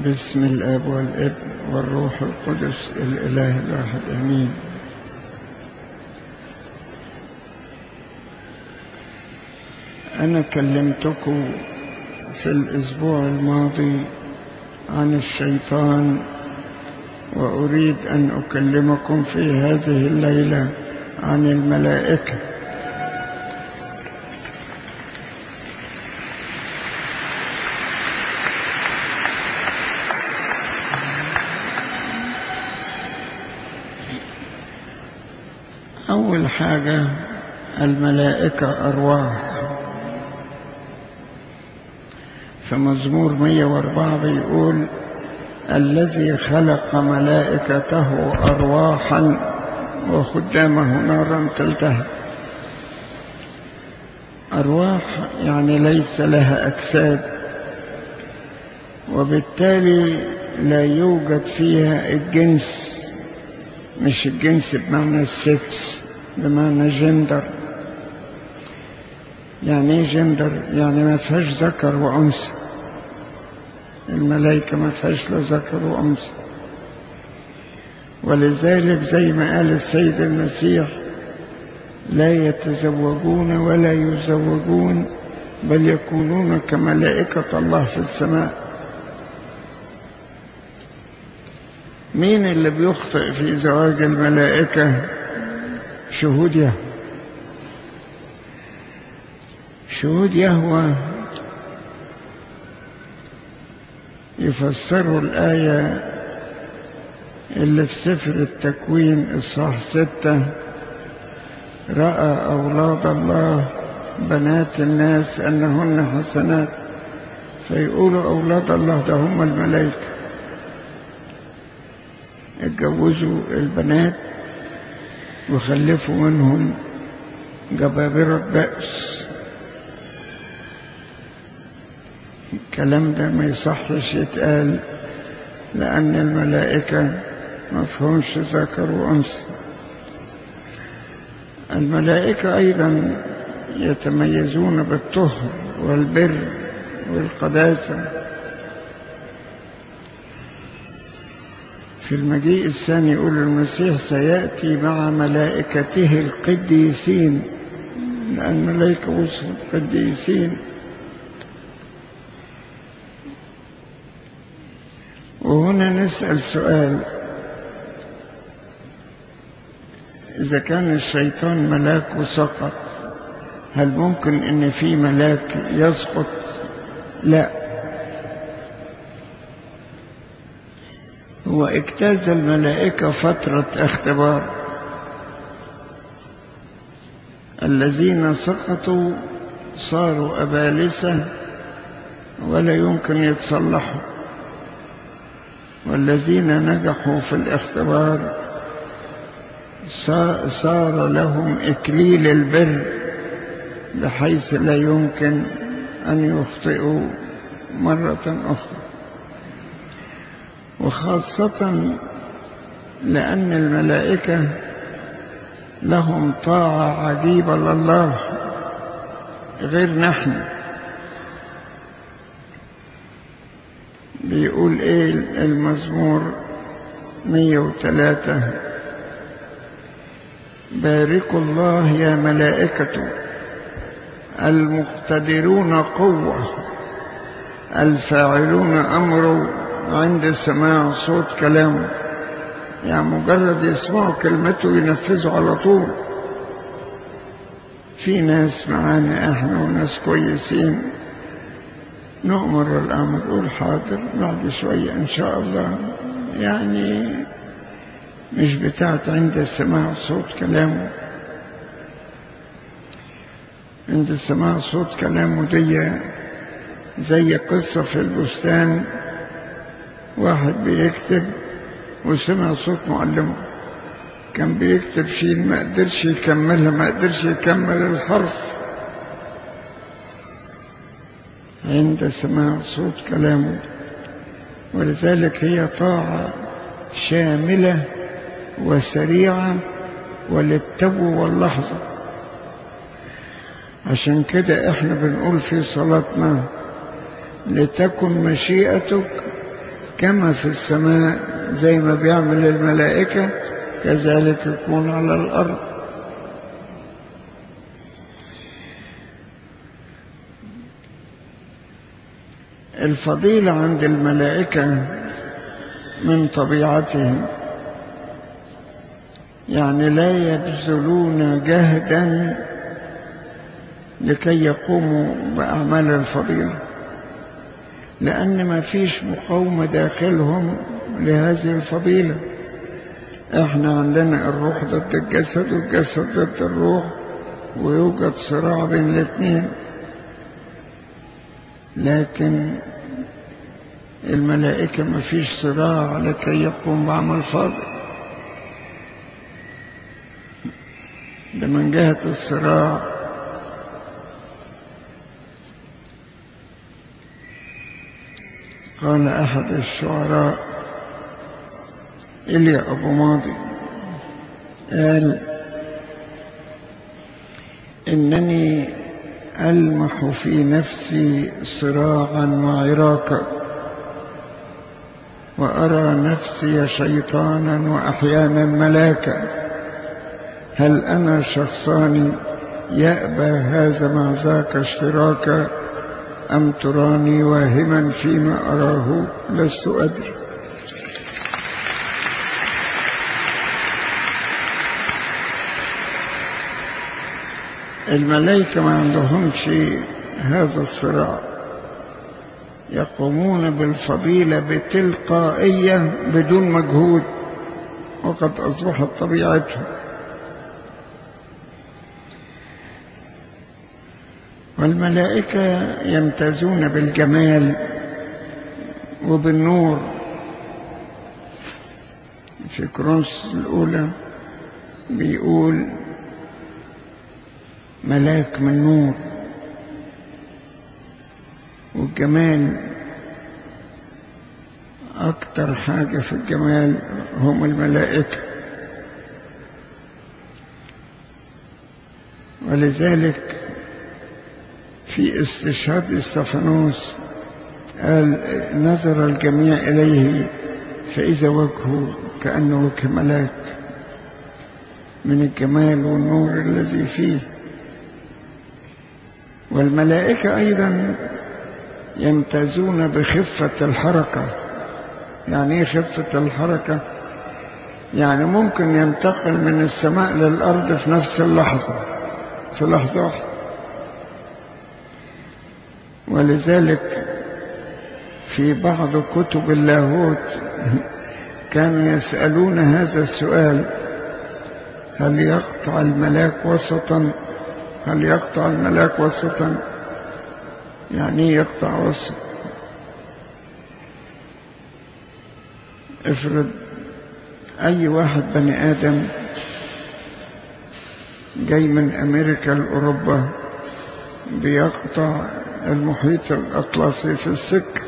باسم الاب والابن والروح القدس الاله الواحد آمين. أنا كلمتكم في الأسبوع الماضي عن الشيطان وأريد أن أكلمكم في هذه الليلة عن الملائكة أول حاجة الملائكة أرواح. في مزمور 104 بيقول الذي خلق ملائكته أرواحا وخدامه نارا تلتهب أرواح يعني ليس لها أجساد وبالتالي لا يوجد فيها الجنس مش الجنس بمعنى السكس بمعنى جندر. يعني إيه جندر؟ يعني ما فيهاش ذكر وأنثى. الملائكة ما فيهاش لا ذكر وأنثى. ولذلك زي ما قال السيد المسيح لا يتزوجون ولا يزوجون بل يكونون كملائكة الله في السماء. مين اللي بيخطئ في زواج الملائكة؟ شهود يهوى شهود يهوى يفسروا الآية اللي في سفر التكوين إصحاح ستة. رأى أولاد الله بنات الناس أنهن حسنات. فيقولوا أولاد الله ده هم الملائكة. اتجوزوا البنات. وخلفوا منهم جبابرة بأس الكلام ده ما يصحش يتقال لأن الملائكة ما ذكر وأنثى. الملائكة أيضا يتميزون بالطهر والبر والقداسة. في المجيء الثاني يقول المسيح سيأتي مع ملائكته القديسين لأن الملائكة وصف القديسين. وهنا نسأل سؤال. إذا كان الشيطان ملاك وسقط هل ممكن إن في ملاك يسقط؟ لا. هو اجتاز الملائكة فترة اختبار. الذين سقطوا صاروا أبالسة ولا يمكن يتصلحوا. والذين نجحوا في الاختبار صار لهم إكليل البر بحيث لا يمكن أن يخطئوا مرة أخرى. وخاصة لأن الملائكة لهم طاعة عجيبة لله غير نحن. بيقول إيه المزمور 103 باركوا الله يا ملائكته المقتدرون قوة الفاعلون أمره عند سماع صوت كلامه يعني مجرد يسمعوا كلمته ينفذوا على طول. في ناس معانا إحنا وناس كويسين. نؤمر الأمر قول حاضر بعد شوية إن شاء الله. يعني مش بتاعت عند سماع صوت كلامه عند سماع صوت كلامه دي زي قصة في البستان. واحد بيكتب وسمع صوت معلمه كان بيكتب شيء ما قدرش يكملها ما قدرش يكمل الحرف. عند سماع صوت كلامه. ولذلك هي طاعة شاملة وسريعة وللتو واللحظة. عشان كده إحنا بنقول في صلاتنا لتكن مشيئتك كما في السماء زي ما بيعمل الملائكة كذلك يكون على الأرض. الفضيلة عند الملائكة من طبيعتهم يعني لا يبذلون جهدا لكي يقوموا بأعمال الفضيلة. لأن ما فيش مقاومة داخلهم لهذه الفضيلة. إحنا عندنا الروح ضد الجسد والجسد ضد الروح ويوجد صراع بين الاثنين لكن الملائكة ما فيش صراع لكي يقوم بعمل فاضل. ده من جهة الصراع قال أحد الشعراء إليا أبو ماضي. قال إنني ألمح في نفسي صراعا وعراكا وأرى نفسي شيطانا وأحيانا ملاكا. هل أنا شخصان يأبى هذا مع ذاك اشتراكا؟ أم تراني واهما فيما أراه؟ لست أدري. الملائكة ما عندهمش هذا الصراع. يقومون بالفضيلة بتلقائية بدون مجهود وقد أصبحت طبيعتهم. والملائكة يمتازون بالجمال وبالنور. في كرونس الأولى بيقول ملاك من نور والجمال أكتر حاجة في الجمال هم الملائكة. ولذلك في استشهاد إستفانوس قال نظر الجميع إليه فإذا وجهه كأنه وجه ملاك من الجمال والنور الذي فيه. والملائكة أيضا يمتازون بخفة الحركة. يعني إيه خفة الحركة؟ يعني ممكن ينتقل من السماء للأرض في نفس اللحظة في لحظة واحدة. ولذلك في بعض كتب اللاهوت كانوا يسألون هذا السؤال هل يقطع الملاك وسطا؟ هل يقطع الملاك وسطا؟ يعني إيه يقطع وسط افرض أي واحد بني آدم جاي من أمريكا لأوروبا بيقطع المحيط الأطلسي في السكه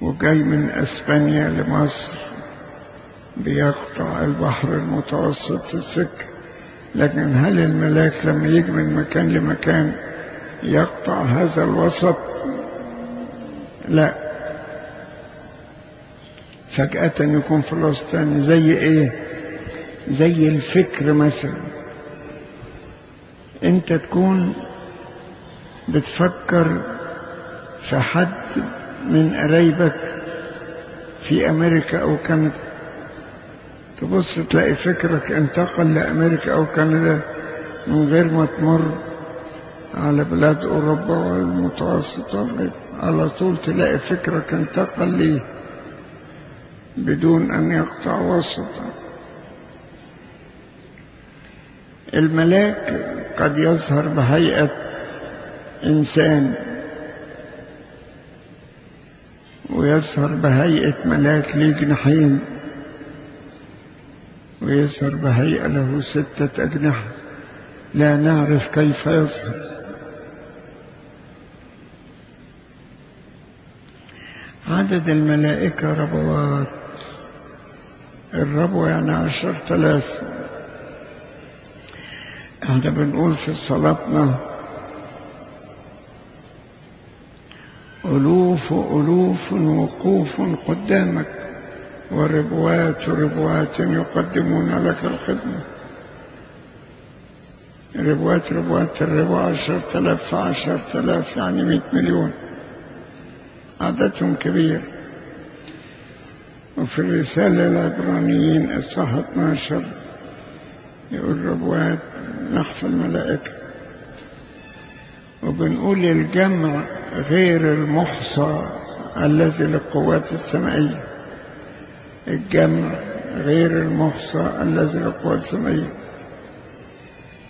وجاي من إسبانيا لمصر بيقطع البحر المتوسط في السكه لكن هل الملاك لما يجي من مكان لمكان يقطع هذا الوسط؟ لا. فجأة يكون في الوسط تاني زي إيه؟ زي الفكر مثلا. انت تكون بتفكر في حد من قرايبك في أمريكا أو كندا. تبص تلاقي فكرك انتقل لأمريكا أو كندا من غير ما تمر على بلاد أوروبا والمتوسط والغير على طول تلاقي فكرك انتقل ليه بدون أن يقطع وسطا الملاك قد يظهر بهيئة إنسان ويظهر بهيئة ملاك ليه ويظهر بهيئة له ستة أجنحة. لا نعرف كيف يظهر. عدد الملائكة ربوات. الربوة يعني عشر تلاف إحنا بنقول في صلاتنا ألوف ألوف وقوف قدامك وربوات ربوات يقدمون لك الخدمة. ربوات ربوات الربو عشر تلاف عشر تلاف يعني مئة مليون. عددهم كبير. وفي الرسالة العبرانيين الصحة 12 يقول ربوات نحف الملائكة. وبنقول الجمع غير المحصى الذي للقوات السمائية الجمع غير المحصى الذي للقوات السمائية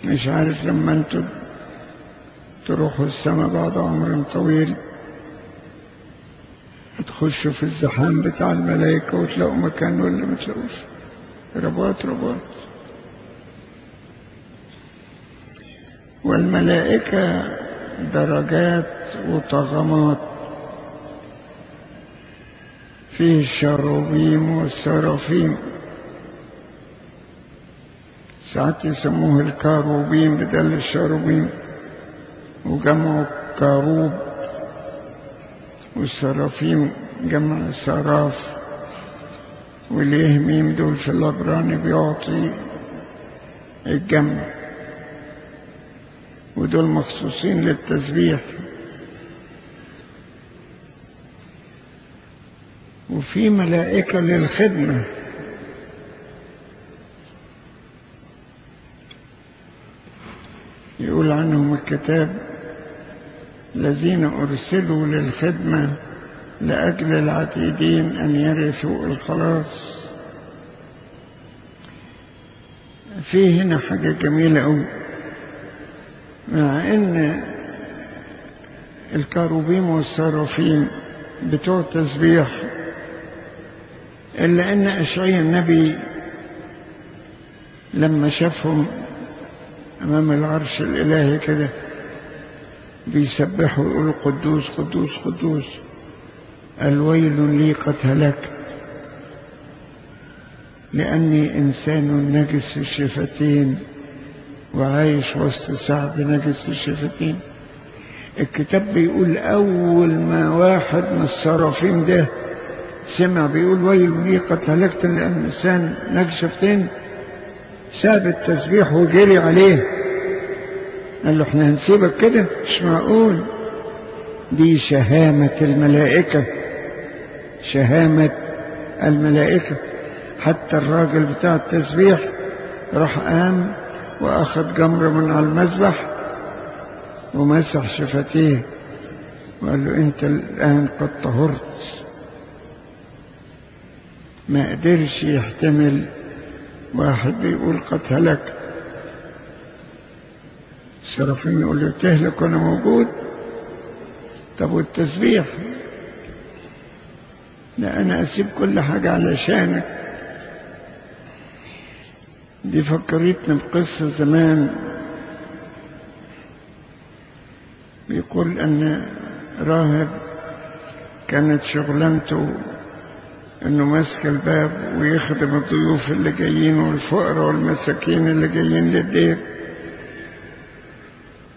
مش عارف لما أنتوا تروحوا السماء بعد عمر طويل تخشوا في الزحام بتاع الملائكة وتلاقوا مكان ولا ما تلاقوش. رباط رباط. والملائكة درجات وطغمات. فيه الشروبيم والسرافيم. ساعات يسموه الكاروبيم بدل الشروبيم وجمعوا كاروب والسرافيم جمع سراف واليه ميم دول في العبراني بيعطي الجمع. ودول مخصوصين للتسبيح. وفي ملائكة للخدمة. يقول عنهم الكتاب الذين أرسلوا للخدمة لأجل العتيدين أن يرثوا الخلاص. في هنا حاجة جميلة أوي. مع إن الكاروبيم والسرافيم بتوع تسبيح إلا إن اشعيا النبي لما شافهم أمام العرش الإلهي كده بيسبحوا ويقولوا قدوس قدوس قدوس الويل لي قد هلكت لأني إنسان نجس الشفتين. وعايش وسط شعب نجس الشفتين. الكتاب بيقول أول ما واحد من الصرافين ده سمع بيقول ويل لي قد هلكت لأن إنسان نجس شفتين. ساب التسبيح وجري عليه. قال له إحنا هنسيبك كده؟ مش معقول. دي شهامة الملائكة. شهامة الملائكة. حتى الراجل بتاع التسبيح راح قام وأخذ جمر من على المذبح ومسح شفتيه وقال له أنت الآن قد طهرت. ما قدرش يحتمل واحد بيقول قد هلك. السرافين يقول له تهلك وأنا موجود. طب والتسبيح؟ لا أنا أسيب كل حاجة علشانك. دي فكرتني بقصة زمان. بيقول أن راهب كانت شغلانته إنه ماسك الباب ويخدم الضيوف اللي جايين والفقراء والمساكين اللي جايين للدير.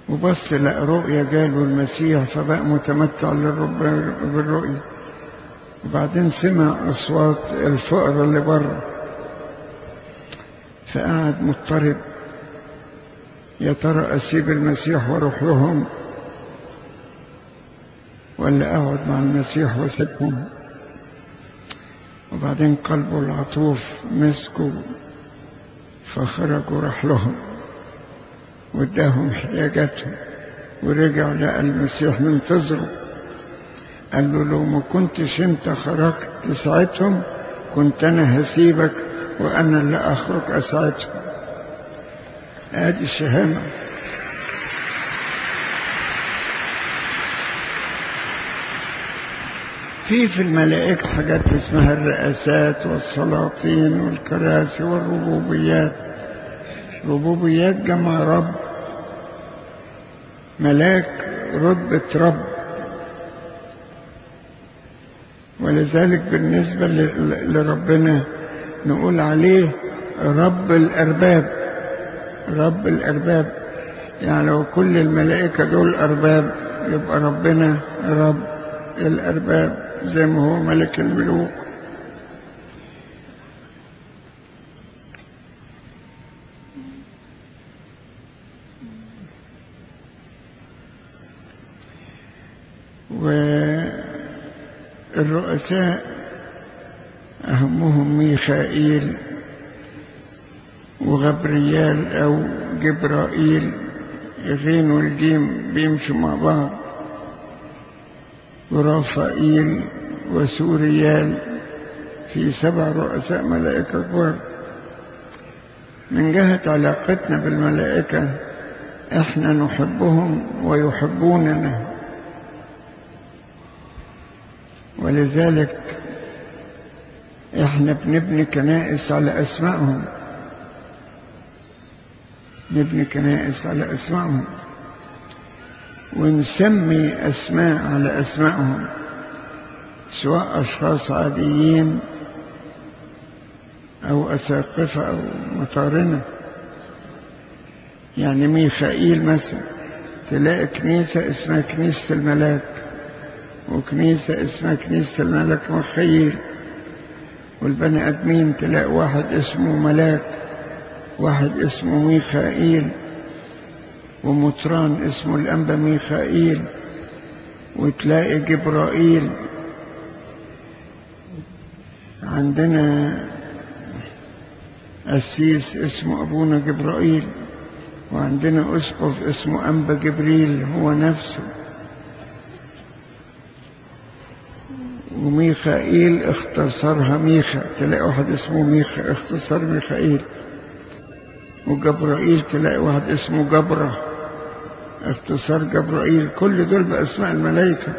وبص لقى رؤيا جاله المسيح فبقى متمتع بالرؤيا. وبعدين سمع أصوات الفقراء اللي بره. فقعد مضطرب. يا ترى اسيب المسيح وأروح لهم ولا اقعد مع المسيح واسيبهم وبعدين قلبه العطوف مسكوا فخرج وراح لهم واداهم احتياجاتهم ورجع لقى المسيح منتظره. قال له لو ما كنتش انت خرجت تساعدهم كنت أنا هسيبك وأنا اللي أخرج اساعدهم ادي الشهامة. في في الملائكة حاجات اسمها الرئاسات والسلاطين والكراسي والربوبيات. ربوبيات جمع رب. ملاك رتبة رب. ولذلك بالنسبة لربنا نقول عليه رب الأرباب رب الأرباب. يعني لو كل الملائكة دول أرباب يبقى ربنا رب الأرباب زي ما هو ملك الملوك. والرؤساء أهمهم ميخائيل وغبريال أو جبرائيل الغين والجيم بيمشوا مع بعض. ورافائيل وسوريال في سبع رؤساء ملائكة كبار. من جهة علاقتنا بالملائكة إحنا نحبهم ويحبوننا. ولذلك إحنا بنبني كنائس على أسمائهم. نبني كنائس على أسمائهم. ونسمي أسماء على أسمائهم سواء أشخاص عاديين أو أساقفة أو مطارنة. يعني ميخائيل مثلا تلاقي كنيسة اسمها كنيسة الملاك وكنيسة اسمها كنيسة الملك مخيل. والبني آدمين تلاقي واحد اسمه ملاك واحد اسمه ميخائيل ومطران اسمه الأنبا ميخائيل وتلاقي جبرائيل. عندنا قسيس اسمه أبونا جبرائيل وعندنا أسقف اسمه أنبا جبريل هو نفسه. وميخائيل اختصرها ميخا. تلاقي واحد اسمه ميخا. اختصر ميخائيل. وجبرائيل تلاقي واحد اسمه جبرة. اختصار جبرائيل. كل دول بأسماء الملائكة.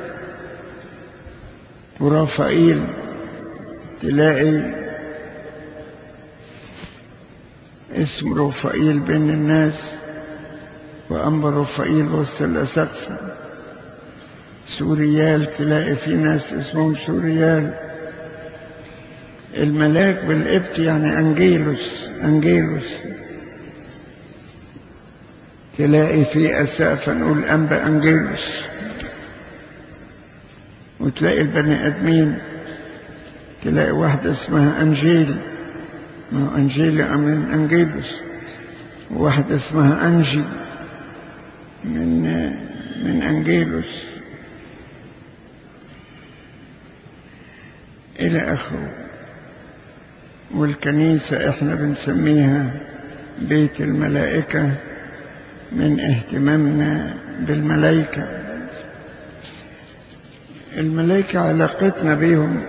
ورافائيل تلاقي اسم رفائيل بين الناس. وأما رفائيل وسط الأسقفة سوريال تلاقي في ناس اسمهم سوريال. الملاك بالقبط يعني أنجيلوس أنجيلوس. تلاقي في أسقف نقول أنبأ أنجيلوس. وتلاقي البني آدمين. تلاقي واحدة اسمها أنجيل. ما هو أنجيل من أنجيلوس. وواحدة اسمها أنجي. من من أنجيلوس. إلى آخره. والكنيسة إحنا بنسميها بيت الملائكة من اهتمامنا بالملائكة. الملائكة علاقتنا بيهم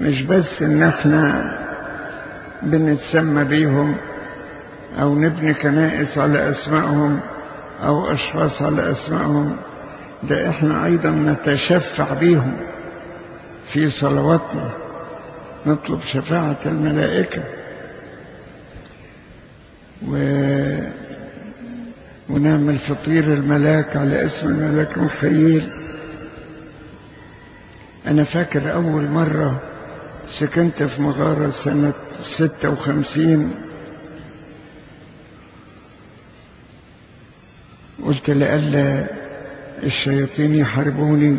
مش بس إن إحنا بنتسمى بيهم أو نبني كنائس على أسمائهم أو أشخاص على أسمائهم ده إحنا أيضا نتشفع بيهم. في صلواتنا نطلب شفاعة الملائكة. و ونعمل فطير الملاك على اسم الملاك مخيل. أنا فاكر أول مرة سكنت في مغارة سنة ستة وخمسين. قلت لألا الشياطين يحاربوني.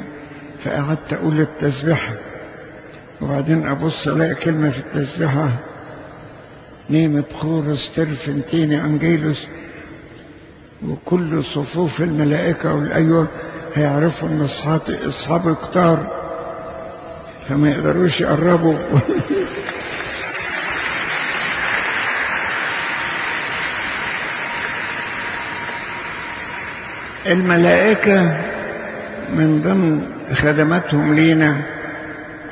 فقعدت أقول التسبيحة. وبعدين أبص ألاقي كلمة في التسبيحة. نيم بخورس ترفنتيني أنجيلوس. وكل صفوف الملائكة والأيوة هيعرفوا اصحاب أصحاب كتار فما يقدروش يقربوا. الملائكة من ضمن خدماتهم لينا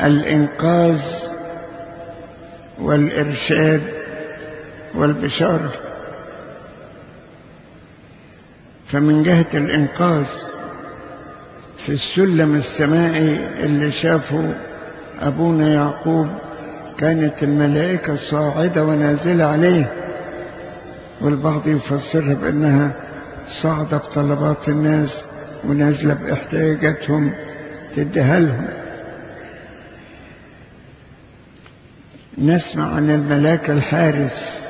الإنقاذ والإرشاد والبشارة. فمن جهة الإنقاذ في السلم السمائي اللي شافه أبونا يعقوب كانت الملائكة صاعدة ونازلة عليه والبعض يفسرها بأنها صاعدة بطلبات الناس ونازلة بإحتياجاتهم. تديها لهم نسمع عن الملاك الحارس.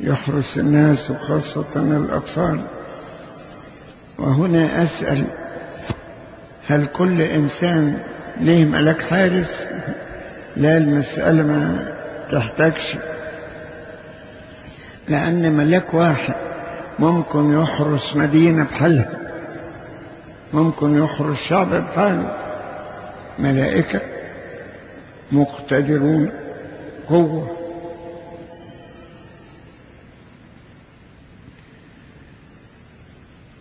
يحرس الناس وخاصة الأطفال. وهنا أسأل هل كل إنسان له ملك حارس؟ لا المسألة ما تحتاجش. لأن ملك واحد ممكن يحرس مدينة بحالها. ممكن يحرس شعب بحاله ملائكة مقتدرون قوة.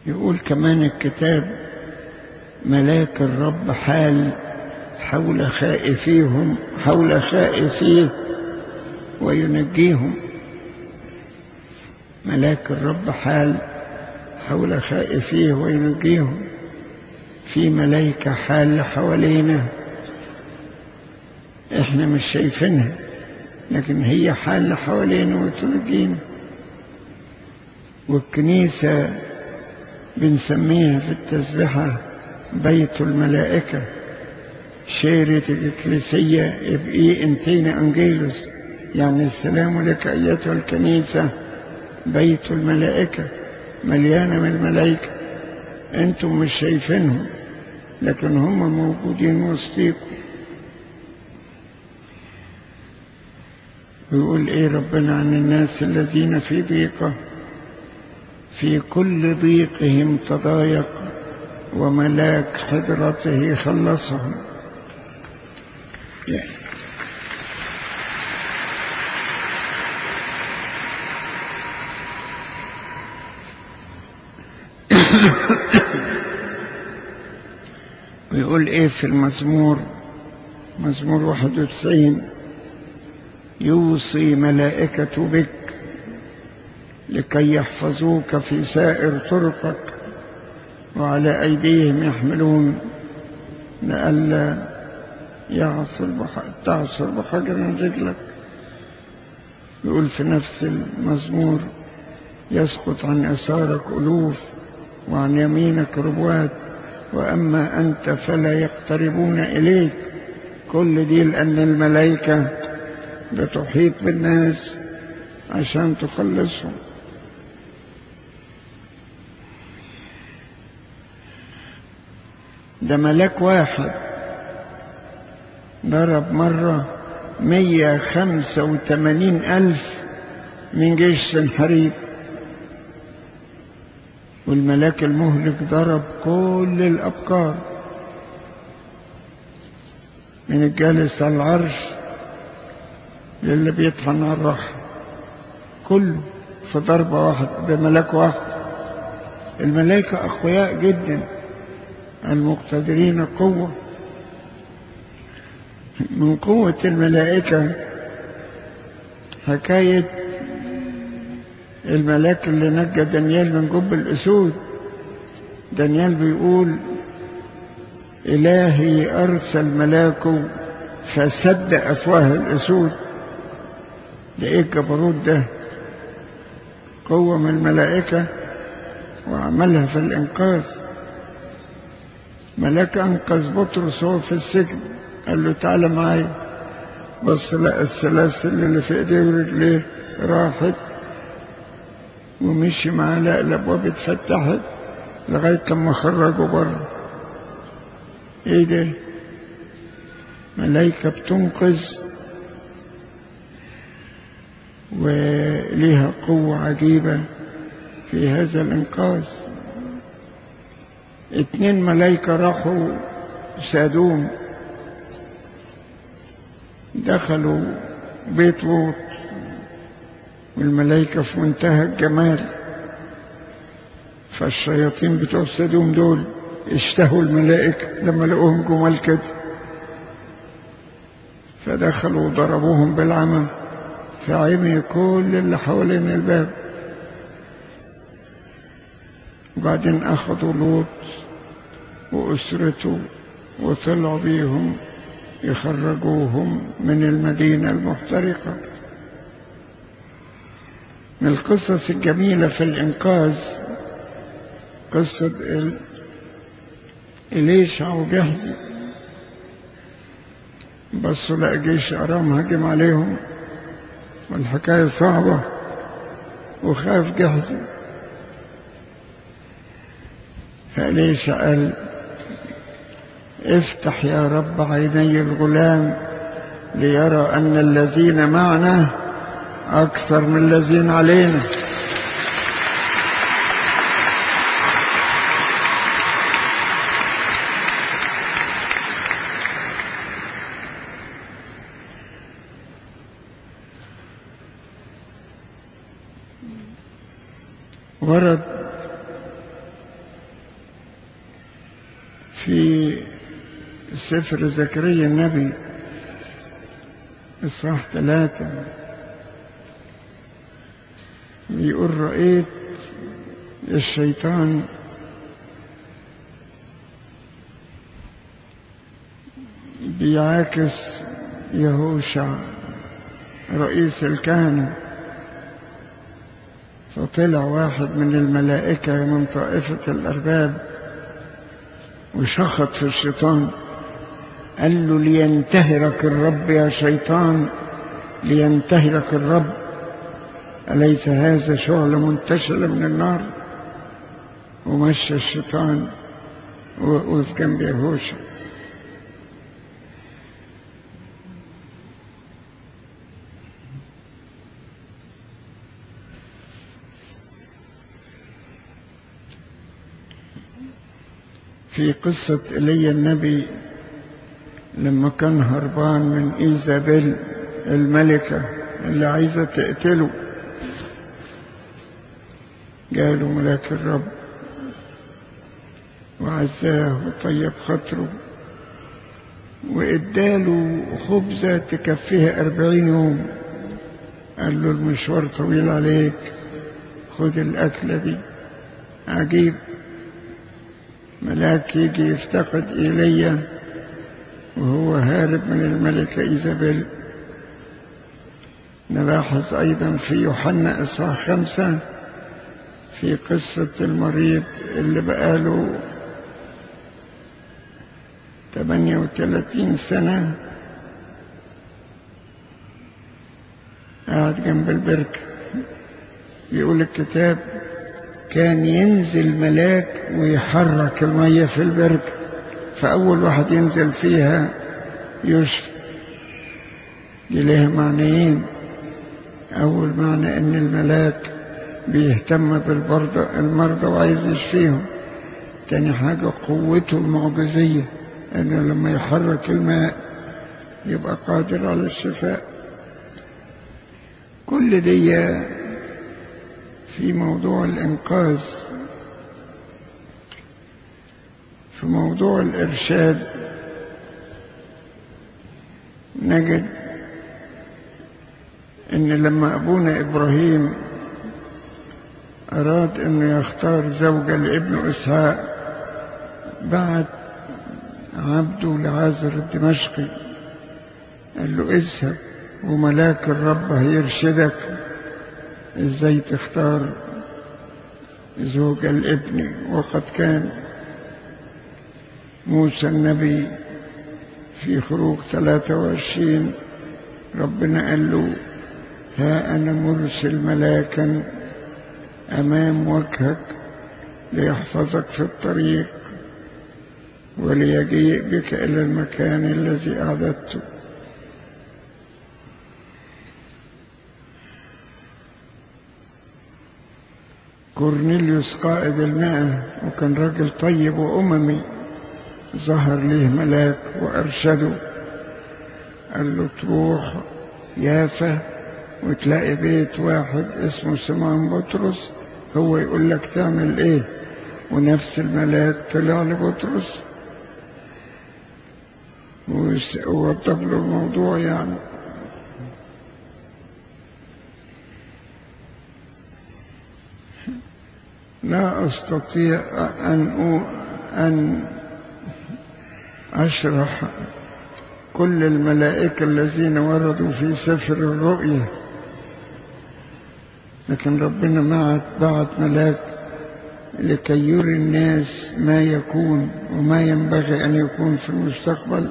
يقول كمان الكتاب ملاك الرب حال حول خائفيهم حول خائفيه وينجيهم. ملاك الرب حال حول خائفيه وينجيهم. في ملائكة حال حوالينا. إحنا مش شايفينها لكن هي حال حوالينا وتنجينا والكنيسة بنسميها في التسبحة بيت الملائكة. شيرة الإكليسية ابقي انتين أنجيلوس. يعني السلام لك أيتها الكنيسة. بيت الملائكة مليانة من الملائكة. أنتم مش شايفينهم. لكن هم موجودين وسطيكم. ويقول إيه ربنا عن الناس الذين في ضيقة في كل ضيقهم تضايق وملاك حضرته خلصهم. يعني ويقول إيه في المزمور؟ مزمور 91 يوصي ملائكة بك لكي يحفظوك في سائر طرقك وعلى أيديهم يحملون لئلا يعثر بح... تعثر بحجر رجلك. يقول في نفس المزمور يسقط عن يسارك ألوف وعن يمينك ربوات. وأما أنت فلا يقتربون إليك. كل دي لأن الملائكة بتحيط بالناس عشان تخلصهم. ده ملاك واحد ضرب مرة مية خمسة وثمانين ألف من جيش سنحريب. والملاك المهلك ضرب كل الأبكار من الجالس على العرش للي بيطحن على الرحم كله في ضربة واحدة بملاك واحد. الملائكة أقوياء جدا المقتدرين قوة. من قوة الملائكة حكاية الملاك اللي نجى دانيال من جب الأسود. دانيال بيقول إلهي أرسل ملاكه فسد أفواه الأسود. ده إيه الجبروت ده؟ قوة من الملائكة وعملها في الإنقاذ. ملاك أنقذ بطرس وهو في السجن. قال له تعالى معايا. بص لقى السلاسل اللي في إيديه ورجليه راحت. ومشي معاه لقى الابواب اتفتحت لغاية لما خرجوا بره إيه ده؟ ملايكة بتنقذ وليها قوة عجيبة في هذا الإنقاذ. اتنين ملايكة راحوا سادوم. دخلوا بيت لوط. والملائكة في منتهى الجمال. فالشياطين بتوع سدوم دول اشتهوا الملائكة لما لقوهم جمال كده فدخلوا وضربوهم بالعمى. فعمي كل اللي حوالين الباب. وبعدين أخذوا لوط وأسرته وطلعوا بيهم يخرجوهم من المدينة المحترقة. من القصص الجميلة في الإنقاذ قصة إليشع وجهزي بصوا لقى جيش أرام هجم عليهم والحكاية صعبة وخاف جهزي فليش قال افتح يا رب عيني الغلام ليرى أن الذين معنا أكثر من الذين علينا. ورد في سفر زكريا النبي إصحاح ثلاثة. بيقول رأيت الشيطان بيعاكس يهوشع رئيس الكهنة. فطلع واحد من الملائكة من طائفة الأرباب وشخط في الشيطان. قال له لينتهرك الرب يا شيطان لينتهرك الرب. أليس هذا شعل منتشل من النار؟ ومشى الشيطان ووقف جنب يهوشع في قصة إيليا النبي لما كان هربان من إيزابيل الملكة اللي عايزة تقتله. جاله ملاك الرب وعزاه وطيب خاطره وإداله خبزة تكفيه أربعين يوم. قال له المشوار طويل عليك خد الأكلة دي. عجيب. ملاك يجي يفتقد إيليا وهو هارب من الملكة إيزابيل. نلاحظ أيضا في يوحنا إصحاح خمسة. في قصة المريض اللي بقاله 38 سنة قاعد جنب البركة يقول الكتاب كان ينزل ملاك ويحرك المية في البركة فأول واحد ينزل فيها يشفى دي لها معنيين. أول معنى إن الملاك بيهتم بالمرضى المرضى وعايز يشفيهم. تاني حاجة قوته المعجزية إنه لما يحرك الماء يبقى قادر على الشفاء. كل دي في موضوع الإنقاذ في موضوع الإرشاد. نجد إن لما أبونا إبراهيم أراد أنه يختار زوجة لابن إسحاق بعت عبده لعازر الدمشقي. قال له اذهب وملاك الرب هيرشدك. إزاي تختار زوجة الابن؟ وقد كان موسى النبي في خروج 23 ربنا قال له ها أنا مرسل ملاكا أمام وجهك ليحفظك في الطريق وليجيء بك إلى المكان الذي أعددته. كورنيليوس قائد المئة وكان راجل طيب وأممي ظهر ليه ملاك وأرشده. قال له تروح يافا وتلاقي بيت واحد اسمه سمعان بطرس هو يقول لك تعمل إيه؟ ونفس الملاك طلع لبطرس. ووضب له الموضوع يعني. لا أستطيع أن أن أشرح كل الملائكة الذين وردوا في سفر الرؤيا. لكن ربنا بعت بعت ملاك لكي يري الناس ما يكون وما ينبغي أن يكون في المستقبل.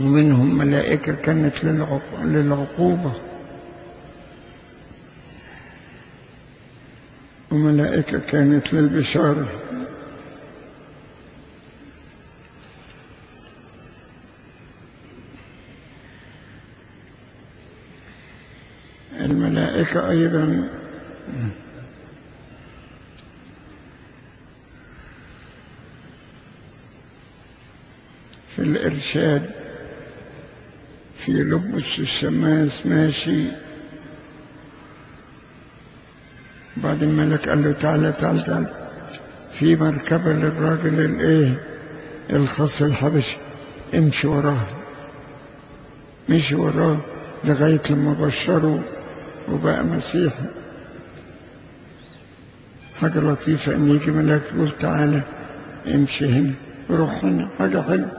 ومنهم ملائكة كانت للعقوبة. وملائكة كانت للبشارة. الملائكة أيضا. في الإرشاد في لبس الشماس ماشي. بعد الملك قال له تعالى تعالى تعالى في مركبة للراجل الإيه؟ الخاص الحبشي. امشي وراه. مشي وراه لغاية لما بشره. وبقى مسيحي حاجة لطيفة إن يجي ملاك يقول تعالى امشي هنا روح هنا حاجة حلوة.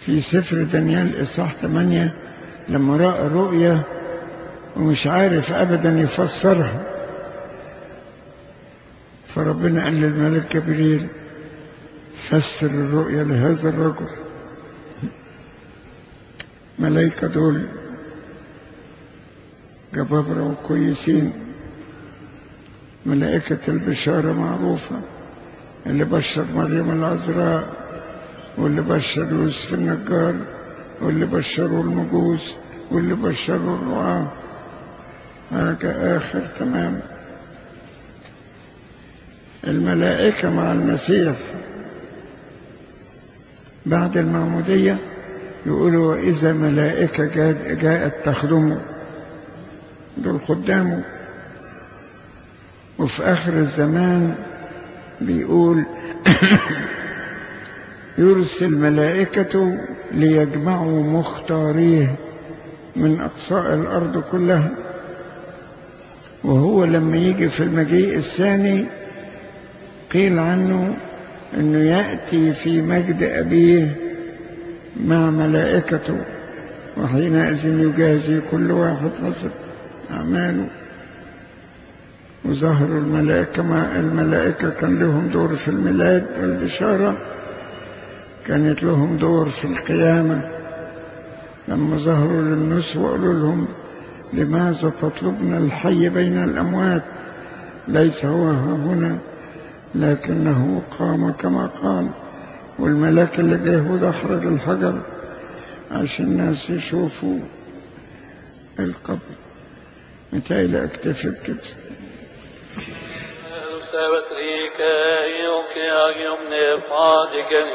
في سفر دانيال إصحاح 8 لما رأى رؤية ومش عارف أبدا يفسرها. فربنا قال للملك جبريل فسر الرؤيا لهذا الرجل. ملايكة دول جبابرة وكويسين. ملائكة البشارة معروفة اللي بشر مريم العذراء واللي بشر يوسف النجار واللي بشروا المجوس واللي بشروا الرعاة. حاجة آخر تمام. الملائكة مع المسيح بعد المعمودية يقولوا إذا ملائكة جاءت, تخدمه دول خدامه وفي آخر الزمان بيقول يرسل ملائكته ليجمعوا مختاريه من أقصاء الأرض كلها. وهو لما يجي في المجيء الثاني قيل عنه أنه يأتي في مجد أبيه مع ملائكته وحينئذ يجازي كل واحد حسب أعماله. وظهروا الملائكة مع الملائكة كان لهم دور في الميلاد والبشارة كانت لهم دور في القيامة. لما ظهروا للناس وقالوا لهم لماذا تطلبنا الحي بين الأموات؟ ليس هو هنا لكنه قام كما قال. والملاك اللي جه وده أخرج الحجر عشان الناس يشوفوا القبر. متهيألي أكتفي بكده ne fadigen